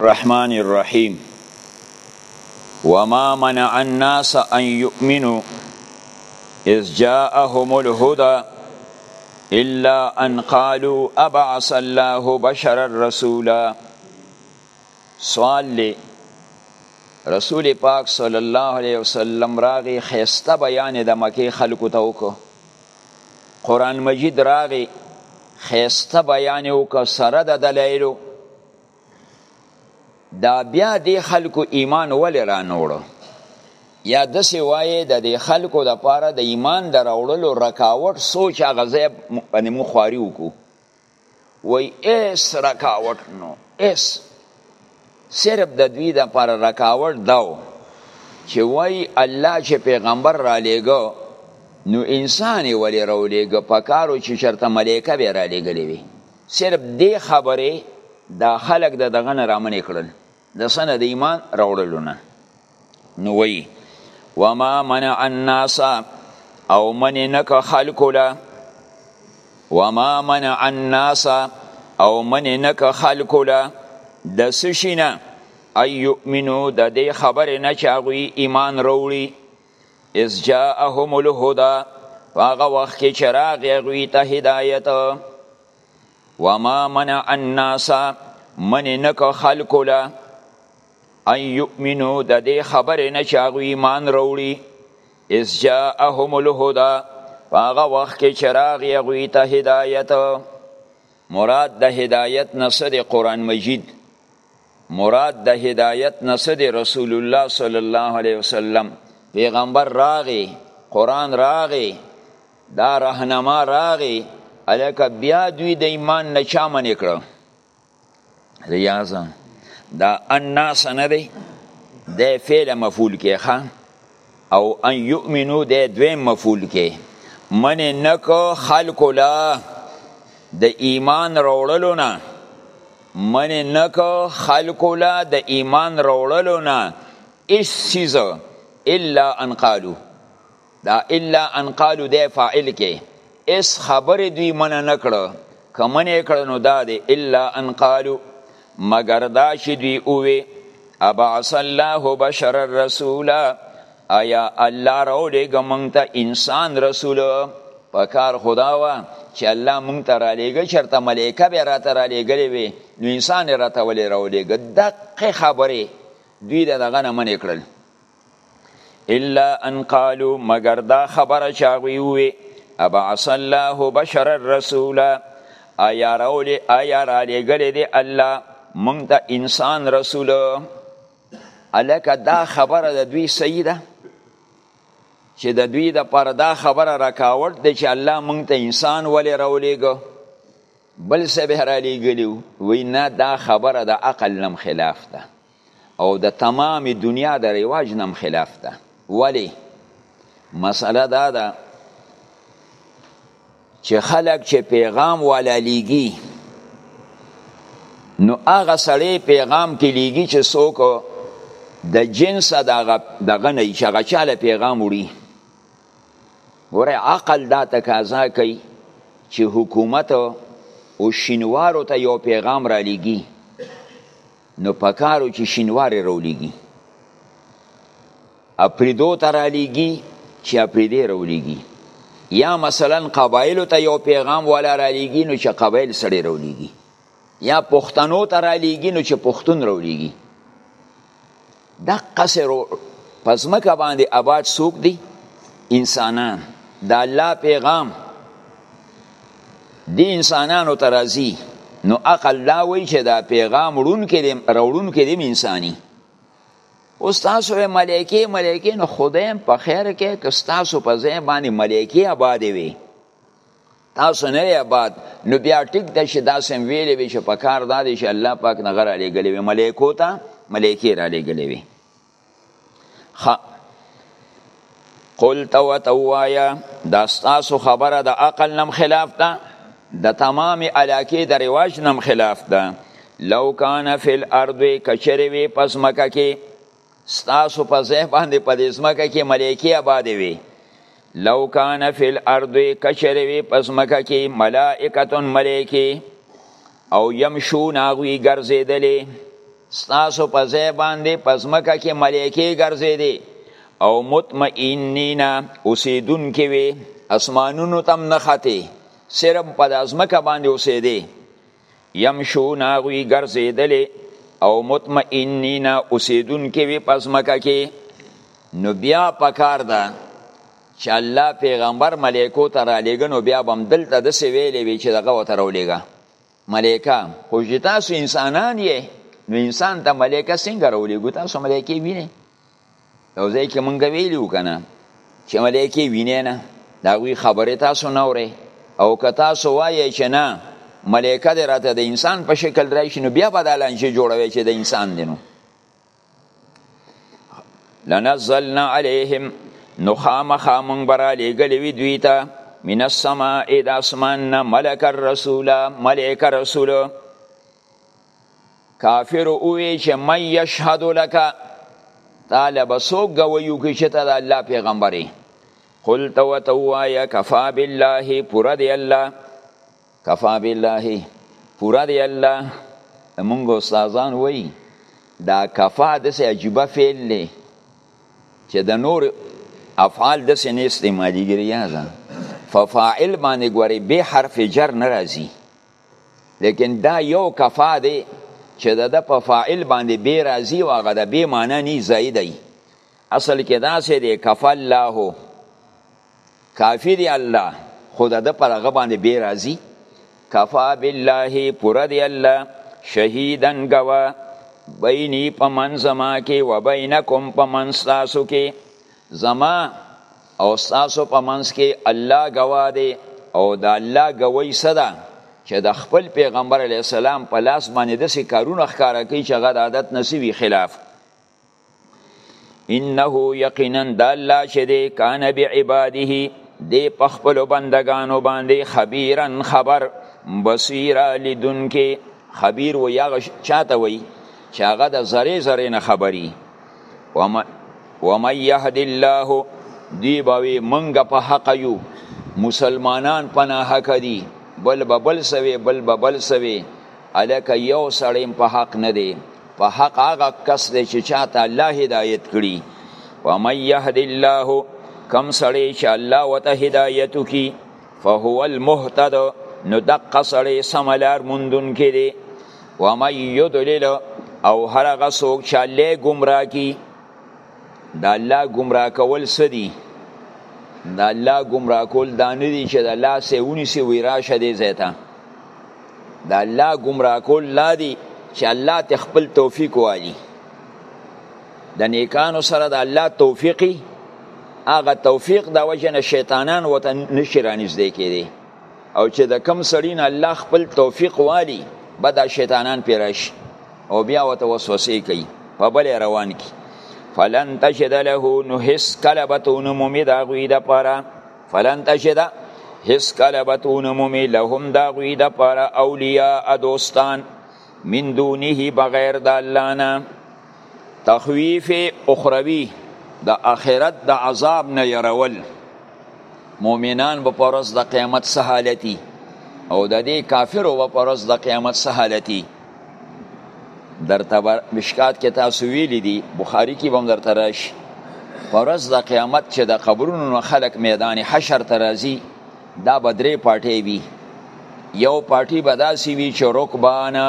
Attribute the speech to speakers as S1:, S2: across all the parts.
S1: الرحمن الرحیم وما منع الناس ان يؤمنوا اذ جاءهم الهدى الا ان قالوا ابعث الله بشر الرسول سوال لی رسول پاک صلی الله علیه وسلم راغی خیسته بیان د مکه خلکو ته وکړو قران مجید راغی خیسته بیان وکړو سره د دلایلو دا بیا دی خلکو ایمان ولی را نوړو یا دسی وایه د دی خلکو د پاره د ایمان د راوړلو رکاوټ سوچ هغه ځای باندې مو خواري وکړو وای ایس رکاوټ نو ایس صرف د دوی د پر رکاوټ داو چې وای الله چې پیغمبر را لېګو نو انسان یې ولې راولېګو په کارو چې چرته ملایکه به را لېګلې وي صرف دې خبرې دا خلق د دغه نه رامنې کړل د سنه د ایمان راوړلو نه نو وی وما منع الناس او من نک خلق لا وما منع الناس او من نک خلق لا د سشینه ایؤمنو د دې خبرې نه چاغوي ایمان وروړي اذ جاءهم الهدى هغه وخت کې چې راغی هغوی ته هدایت وما منع الناس من نکو خلکو له ان یؤمنو د دې خبرې نه چې هغوی ایمان راوړي اذ جاءهم الهدى هغه وخت کې چې راغی هغوی ته هدایت مراد د هدایت نه څه دی قرآن مجید مراد د هدایت نه څه دی رسول الله صلی الله علیه وسلم پیغمبر راغی قرآن راغی دا رهنما راغی الکه بیا دوی د ایمان نه چا منې کړه ریاضه دا الناس نه دی د فعل مفعول کې ښه او ان یؤمنو د دویم مفعول کې من نک خلق لا د ایمان روړلو نه من نک خلق لا د ایمان روړلو نه اس سیز الا ان قالو دا الا ان قالو د فاعل کې اس خبر دوی من نکړه کمن کړه نو دا د الا ان قالو مګر دا چې دوی اووی ابعث الله بشر الرسول ایا الله راولېږه مونږ ته انسان رسول په کار خدا وه چې الله مونږ ته رالیږه چرته ملایکه به راته رالیږلې وي نو انسان راته ولې راولېږه دقې خبرې دوی د دغه نه منې کړل الا ان قالو مگر دا خبره چاغوی وی ابعث الله بشر الرسول ایا راولی ایا را لګل دی الله مونږ ته انسان رسول الکه دا خبره د دوی صحیح ده چې د دوی د پر دا خبره رکاوټ دی چې الله مونږ ته انسان ولې راولېږو بل څه به رالیږلي وي نه دا خبره د عقل نم خلاف ده او د تمام دنیا د رواج نم خلاف ده ولی مسئله دا ده چې خلک چې پیغام والا لیږي نو هغه سړی پیغام کې لیږي چې څوک د جنس دغه دغه نه چې هغه چاله پیغام وړي وره عقل دا تقاضا کوي چې حکومت او شینوارو ته یو پیغام را لیږي نو پکارو چې شینوارې رولیږي اپریدو ته رالیږي چې اپریدې رولیږي یا مثلا قبایلو ته یو پیغام والا رالیږي نو چې قبایل سړی رولیږي یا پښتنو ته رالیږي نو چې پښتون رولیږي دقسې په ځمکه باندې آباد څوک دي انسانان د الله پیغام دی انسانانو ته راځي نو عقل دا وایي چې دا پیغام وړونکی دی راوړونکی دی انساني اوس تاسو یې ملایکې ملایکې نو خدای په خیر کې که ستاسو په ځای باندې ملایکې آبادې وي تاسو نه یې آباد نو بیا ټیک ده چې داسې هم ویلې وي چې په کار دا دی چې الله پاک نه غره لېږلې وي ملایکو ته ملایکې را لېږلې وي قل تو توایا دا ستاسو خبره د عقل نم خلاف ده د تمام علاقه د رواج نم خلاف ده لو کان فی الارض کچری وی پس مکه کې ستاسو په ځای باندې په دې ځمکه کې ملایکې آبادې وي لو کان فی الارض کچرې وي په ځمکه کې ملائکتون ملایکې او یمشون هغوی ګرځېدلې ستاسو په ځای باندې په ځمکه کې ملایکې ګرځېدې او مطمئنین اوسېدونکې وي اسمانونو تم نه ختې صرف په د ځمکه باندې اوسېدې یمشون هغوی ګرځېدلې او مطمئنینا اوسېدونکي وي په ځمکه کې نو بیا پکار ده چې الله پیغمبر ملائکو ته رالیږه نو بیا به هم دلته داسې ویلې وي چې دغه ورته راولیږه ملائکه خو چې تاسو انسانان یې نو انسان ته ملائکه څنګه راولیږو تاسو ملائکې وینئ یو ځای کې مونږ ویلی وکنه چې ملایکی وینې نه دا وی خبره تاسو نه اوري او که تاسو وایې چې نه ملایکه دې راته د انسان په شکل راشي نو بیا به دا لانجه جوړوي چې د انسان دی نو لنزلنا علیهم نو خامخا مونږ به رالیږلي وي دوی ته من السماء د اسمان نه ملک الرسول ملک رسول کافر اوی چې من یشهد لک تعالی بسو گویو کی چې ته د الله پیغمبرې قل تو تو یا کفا بالله پورا دی الله کفا بالله پورا دی الله مونږ استادان وای دا کفا د سه عجیبه فعل دی چې د نور افعال د سه نه استعمالیږي ریاضه ففاعل باندې ګوري به حرف جر ناراضي لیکن دا یو کفا دی چې د د په فاعل باندې بی راضی او هغه د بی معنی نه زائد دی اصل کې دا سه دی کفا الله کافی دی الله خود د په هغه باندې بی راضی کفا بالله پر دی الله شهیدن گوا بینی په منځما کې و بینکم په منځ تاسو کې زما او تاسو په منځ کې الله ګواه دی او د الله ګوی څه ده چې د خپل پیغمبر علی السلام په لاس باندې د سې کارونه ښکارا کوي چې غد عادت نسوي خلاف انه یقینا د الله چې دی کان بعباده دی په خپل بندگانو باندې خبيرن خبر بصیر لدن کې خبير و یا چاته وي چې هغه د زری زری نه خبري ومن يهد الله دی باوی منګه په حق یو مسلمانان پنا حق دی بل ببل سوی بل ببل سوی الک یو سړیم په حق نه دی په حق هغه کس دی چې چاته الله هدایت کړي ومن يهد الله کم سړی چې الله وته هدایت کی فهو المهتد نو دقه سړی سملار مندون کې دی ومن یدلل او هر هغه څوک چې الله ګمراه کی د الله ګمراه کول څه دي د الله ګمراه کول دا نه دي چې د الله سه ونیسي وی راشه دی زیته د الله ګمراه کول لا دي چې الله ته خپل توفیق والی د نیکانو سره د الله توفیقی هغه توفیق د وجه نه شیطانان وته نشي رانږدې کېدی او چې د کم سړی نه الله خپل توفیق والی به دا شیطانان پې راشي او بیا وته وسوسې کوي په بل روان کی فلن تجد له نو هیڅ کله به تو نمومي د هغوی دپاره فلن تجد هیڅ کله به تو نمومي لهم د هغوی دپاره اولیاء دوستان من دونه بغیر د الله نه تخویف اخروی د اخرت د عذاب نه يرول مؤمنان به پرز د قیامت سهالتی او د دې کافرو به پرز د قیامت سهالتی در تبر مشکات کې تاسو ویلي دي بخاری کې بم در تراش پرز د قیامت چې د قبرونو خلق میدان حشر ترازی دا به درې پارټۍ وي یو پارټي به داسې وي چې رکبانا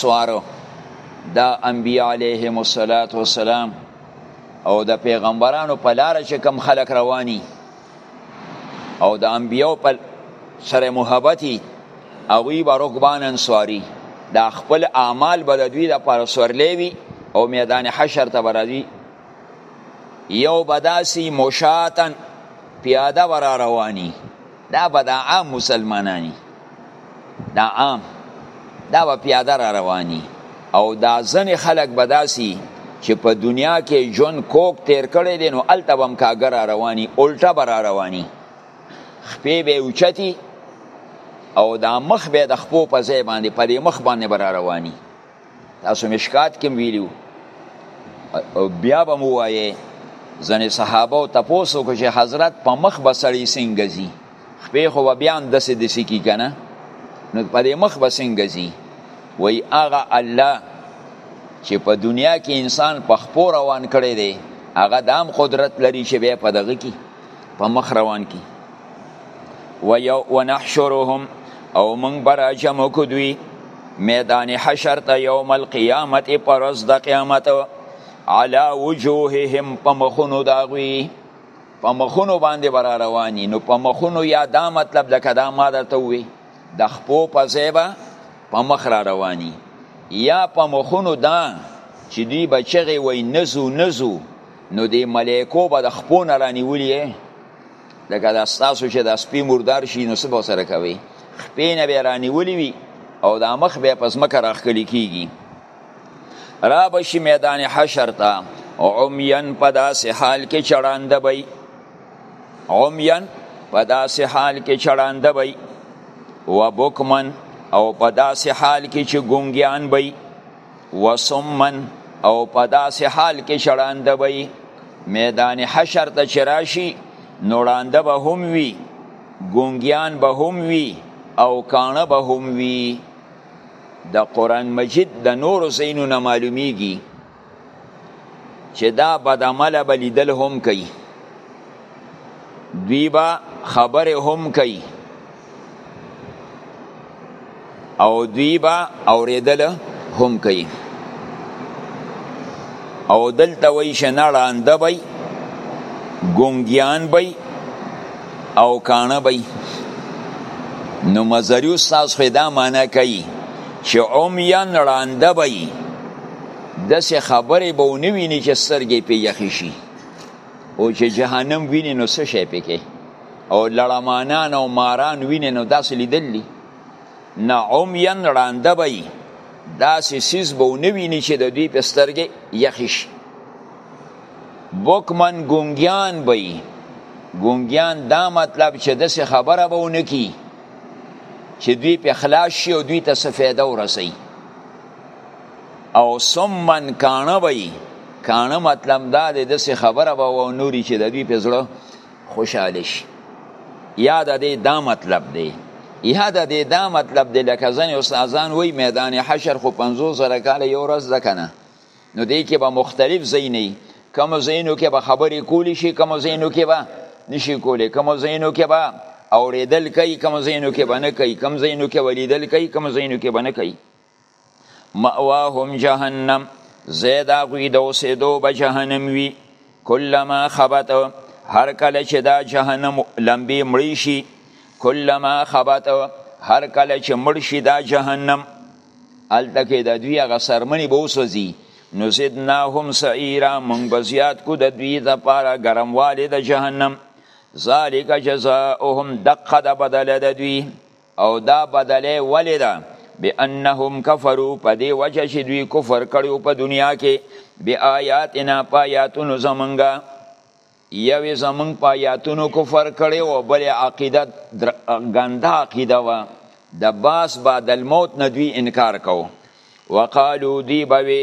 S1: سوارو دا انبیاء علیهم الصلاة والسلام او د پیغمبرانو په لاره چې کم خلک رواني او د انبیاء په سره محبتي هغوی به رکبانا سواري دا خپل اعمال به د دوی لپاره سورلی وي او میدان حشر ته به راځي یو بداسی مشاتن پیاده ورا روانی دا به دا عام مسلمانانی دا عام دا به پیاده را روانی او دا ځنې خلک بداسی چې په دنیا کې جون کوک تیر کړی دی نو الته بم کاګر را روانی الټه به را روانی خپې به اوچتی او دا مخ به د خپو په ځای باندې په دې مخ باندې به را روانی تاسو مشکات کې ویلو او بیا به مو وایې ځنې صحابه او تپوسو کې چې حضرت په مخ به سړی څنګه ځي خپې خو به بیا همداسې داسې کي که نه نو په دې مخ به څنګه ځي وایي هغه الله چې په دنیا کې انسان په خپو روان کړی دی هغه دام قدرت لري چې بیا په دغه کې په مخ روان کی و یو ونحشرهم او من برا جمع کدوی میدان حشر ته یوم القیامت پرز د قیامت علا وجوههم په مخونو داغوی په مخونو باندې برا روانی نو په مخونو یا دا مطلب لکه دا ما درته وی د خپو په زیبه په مخ را روانی یا په مخونو دا چې دوی بچغه وای نزو نزو نو دی ملائکو به د خپو نه رانیولې لکه دا ستاسو چې دا سپی مردار شي نو څه به سره کوي خپې نه به رانیولې وي او دا مخ به پس مکه راخکلي کیږي را بشي میدان حشر ته عمین په داسې حال کې چړانده وي عمین په داسې حال کې چړانده وي و بوکمن او په داسې حال کې چې ګونګیان وي وسمن او په داسې حال کې شړانده به وي میدان حشر ته چې راشي نو ړانده به هم وي ګونګیان به هم وي او کانه به هم وي د قرآن مجید د نورو ځایونو نه معلومیږي چې دا بدعمله به لیدل هم کوي دوی به خبرې هم کوي او دوی به اوریدل هم کوي او دلته وایي چې نه ړانده به ګونګیان به او کانه به نو مزری استاد خو دا معنا کوي چې عمیان ړانده به داسې خبرې به ونه ویني چې سترګې پې یخې شي او چې جهنم ویني نو څه شی پې کوي او لړمانان او ماران وینې نو داسې لیدل دي نه عمیا ړانده به یي داسې سیز به ونه ویني چې د دوی په سترګې یخې شي بوکمن ګونګیان به یي ګونګیان دا مطلب چې داسې خبره به ونه کي چې دوی په خلاص شي او دوی ته څه فایده ورسوي او سمن کانه وي کانه مطلب دا دی داسې خبره به ونوري چې د دوی په زړه خوشاله شي یا د دې دا مطلب دی یا د دې دا مطلب دی لکه ځینې استادان وایي میدان حشر خو پنځوس زره کاله یو ورځ ده که نه نو دې کې به مختلف ځای نه وي کومو ځایونو کې به خبرې کولی شي کومو ځایونو کې به نشي کولی کومو ځایونو کې به اورېدل کوي کومو ځایونو کې به نه کوي کوم ځایونو کې به لیدل کوي کوم ځایونو کې به نه کوي مأواهم جهنم زید هغوی د اوسېدو به جهنم وي کلما خبت هر کله چې دا جهنم لمبې مړې شي کلما خبت هر کله چې مړ شي دا جهنم هلته کې د دوی هغه څرمنې به وسوځي نو زدناهم سعیرا موږ به زیات کو د دوی دپاره ګرموالی د جهنم ذالک جزاؤهم دقه د بدله د دوی او دا بدله ولی ده بانهم کفرو په دی وجه چې دوی کفر کړو په دنیا کې بی آیاتنا په آیاتونو زمونږه یوې زمونږ په آیاتونو کفر کړي او بل عقیده در... ګنده عقیده و د باس بعد الموت نه دوی انکار کو وقالو دی بوي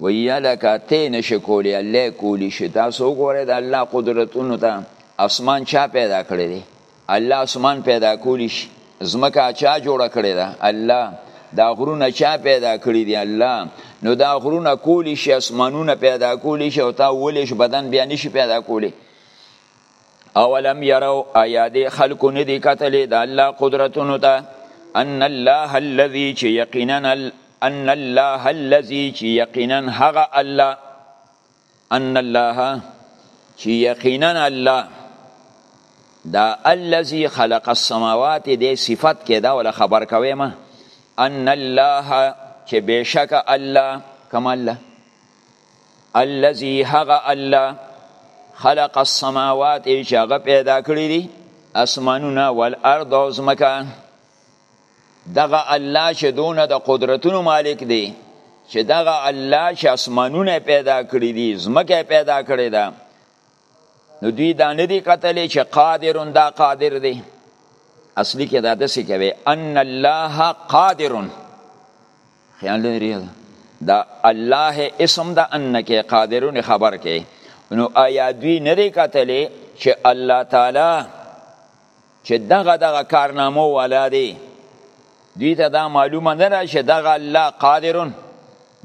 S1: وی الکه ته نشي کولی الله کولی شي تاسو وګورئ د الله قدرتونو ته اسمان چا پیدا کړی دی الله اسمان پیدا کولی شي زمکه چا جوړه کړی ده الله دا غرونه چا پیدا کړی دی الله نو دا غرونه کولی شي اسمانونه پیدا کولی شي او تا ولې بدن بیا نشي پیدا کولی اولم يرو ایا دې خلکو نه دي کتلې د الله قدرتونو ته ان الله الذي چې یقینا ان الله الذي چې یقینا هغه الله ان الله چې یقینا الله دا الذي خلق السماوات دې صفت کې دا ول خبر کوي ما ان الله چې بشک الله کما الله الذي هغه الله خلق السماوات چې هغه پیدا کړی دي اسمانونه والارض او ځمکه دغه الله چې دونه د قدرتونو مالک دی چې دغه الله چې اسمانونه پیدا کړی دي ځمکه پیدا کړې ده نو دوی دا نه دي کتلی چې قادرون دا قادر دی اصلي کې دا داسې کوي ان الله قادرون خیال لري دا الله اسم دا انکه قادرون خبر کې نو آیا دوی نه دی کتلې چې الله تعالی چې دغه دغه کارنامو والا دی دوی ته دا معلومه نه ده چې دغه الله قادرون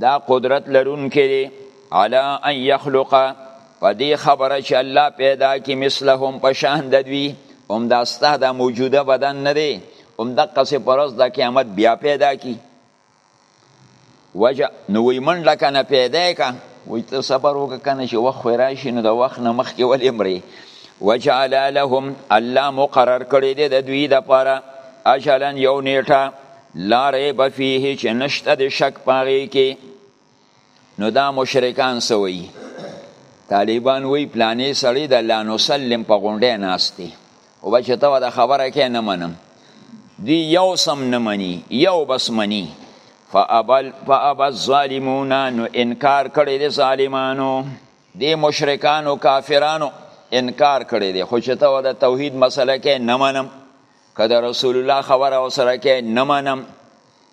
S1: دا قدرت لرون کې دی علا ان یخلق په دې خبره چې الله پیدا کې مثلهم په شان د دوی هم دا ستا دا موجوده بدن نه دی هم دقه سه پرز د قیامت بیا پیدا کی وجه نو وی منډه کنه پیدا کا وی ته صبر وک کنه چې وخت راشي نو د وخت نه مخ کې ولې مري وجعل لهم الله مقرر کړی دی د دوی د پاره اجلا یو نیټه لا ریب فیه چې نشته د شک پاغي کې نو دا مشرکان سوي طالبان وی پلانې سړی د لا نسلم په غونډه ناشته او بچ ته دا خبره کې نه منم دی یو سم نه مني یو بس مني فابل فابل الظالمون نو انکار کړي دي ظالمانو دي مشرکانو کافرانو انکار کړي دي خو چې ته د توحید مسله کې نه منم که د رسول الله خبره وسره کې نه منم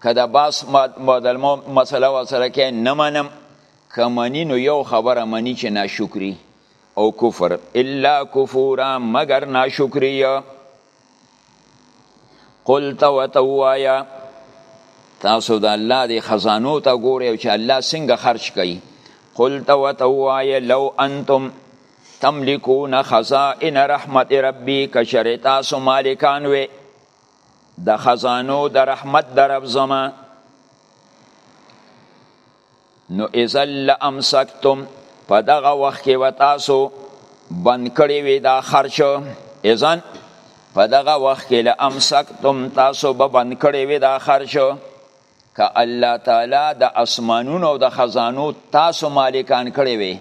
S1: که د باس مدلمو مسله وسره کې نه منم که منی نو یو خبره منی چې ناشکری او کفر الا کفورا مگر ناشکری قلت وتوایا تاسو د الله د خزانو ته ګورئ چې الله څنګه خرج کوي قلت وتوایا لو انتم تملکون خزائن رحمت ربی کشر تاسو مالکان وی د خزانو د رحمت در رب زما نو ازل لامسکتم په دغه وخت کې و تاسو بند کړی وی دا خرچ ازن په دغه وخت کې لامسکتم تاسو به بند کړی وی دا خرچ که الله تعالی د اسمانونو او د خزانو تاسو مالکان کړی وي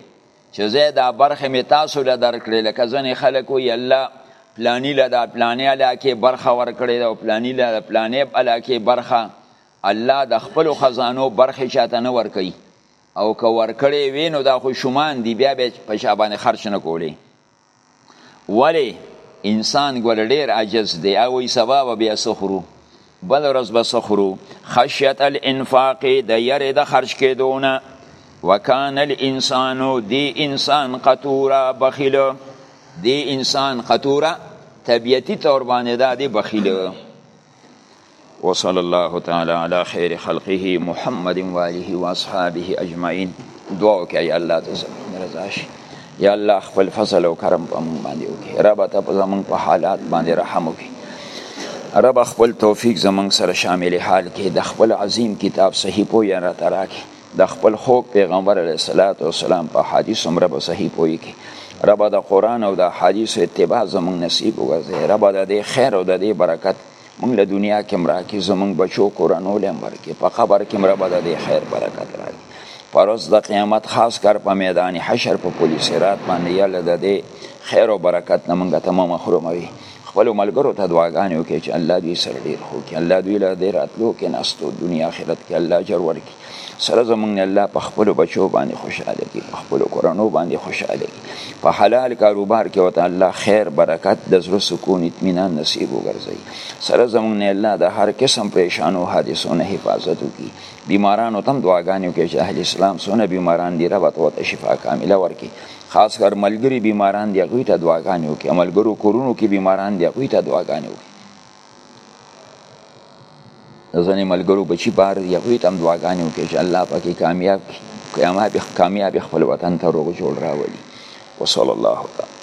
S1: چې زه دا برخه می تاسو له درکړې لکه ځنې خلک وي الله پلانی له دا پلانې علاقې برخه ورکړې ده او پلانی له دا پلانې علاقې برخه الله د خپل خزانو برخه چاته نه ورکي او که ورکړې وي نو دا خو شومان دی بیا به په شابانه خرچ نه کولی ولی انسان ګور ډیر عجز دی او ای سبا به بیا سخرو بل ورځ به سخرو خشیت الانفاق د یری د خرج کېدونه وکان الانسان دی انسان قطورا بخیل دی انسان قطورا طبیعتی تور باندې دا دی بخیل وصلی الله تعالی علی خیر خلقه محمد و آله و اصحابه اجمعین دعا وکړه یا الله ته زموږ رضا شي یا الله خپل فضل او کرم په موږ باندې وکړي رب ته په زموږ په حالات باندې رحم وکړي رب خپل توفیق زموږ سره شامل حال کې د خپل عظیم کتاب صحیح پوهه راته راکړي د خپل خوږ پیغمبر علیه الصلاۃ والسلام په حدیث هم رب صحیح پوي کی رب د قران او د حدیث اتباع زمون نصیب وګرځي رب د دې خیر او د دې برکت مونږ له دنیا کې مراکې زمون بچو کورانو لمر کې په قبر کې رب د دې خیر برکت راځي پرز د قیامت خاص کر په میدان حشر په پولیس رات باندې یاله د دې خیر او برکت نه مونږ ته محروموي خپل ملګرو ته دعاګانې وکړي چې الله دې سره ډیر خو کې الله دوی له دې راتلو کې ناستو دنیا آخرت کې الله اجر ورکړي سره زمونږ نه الله په خپل بچو باندې خوشاله کړي په خپل کورنو باندې خوشاله کړي په حلال کاروبار کې وته الله خیر برکت د زړه سکون اطمینان نصیب وګرځي سره زمونږ نه الله د هر قسم پریشانو حادثو نه حفاظت وکړي بیمارانو تم دعاګانې وکړي چې اهل اسلام سونه بیماران دي رب ته شفا کامله ورکړي خاص کر ملګری بیماران دی هغوی ته دعاګانې وکړي ملګرو کورونو کې بیماران دی هغوی ته دعاګانې وکړي د ځینې ملګرو بچي بار دی هغوی ته هم دعاګانې وکړي چې الله پاکې کامیاب کامیاب کامیاب خپل وطن ته روغ جوړ راولي وصلی الله تعالی